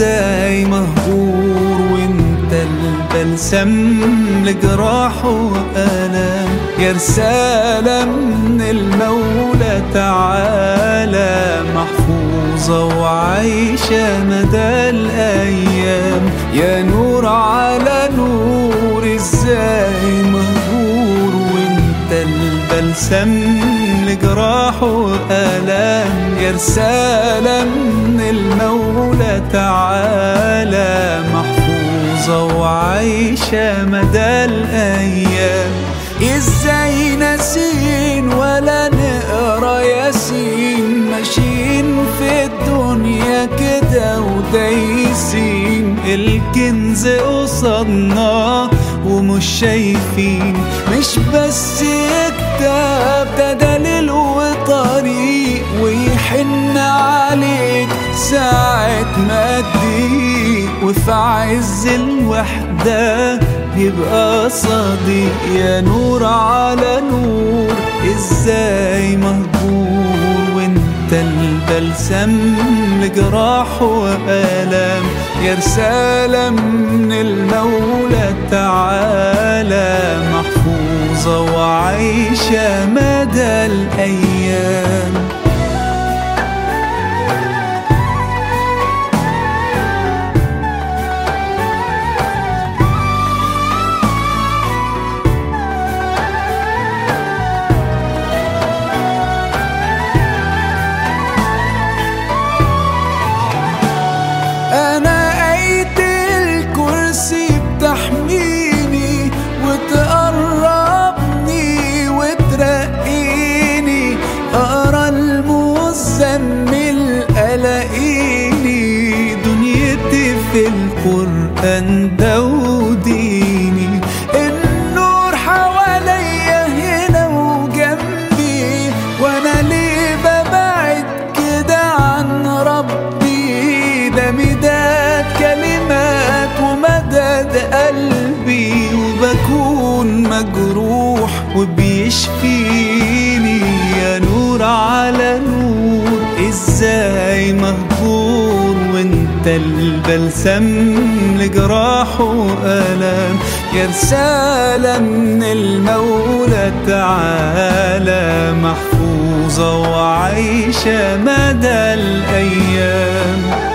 إزاي مهجور وانت البلسم لجراح وألم يا رسالة من المولى تعالى. محفوظة وعايشة مدى الأيام. يا نور على نور إزاي مهجور وانت البلسم لجراح وآلام يا رسالة من المولى تعالى محفوظة وعايشة مدى الأيام. إزاي ناسين ولا نقرأ ياسين؟ ماشيين في الدنيا كده ودايسين. الكنز قصادنا ومش شايفين. مش بس كتاب ده دليل وطريق ويحن عليك ساعة ما تضيق وفي عز الوحدة يبقى صديق يا نور على نور. إزاي مهجور وإنت البلسم لجراح وآلام. يا رسالة من المولى تعالى محفوظة وعايشة مدى الأيام. في القرآن ده وديني النور حواليا هنا وجنبي وأنا ليه ببعد كده عن ربي؟ ده مداد كلمات ومدد قلبي وبكون مجروح وبيشفيني. يا نور على نور إزاي مهجور وانت البلسم لجراح وألم يا رسالة من المولى تعالى محفوظة وعايشة مدى الأيام.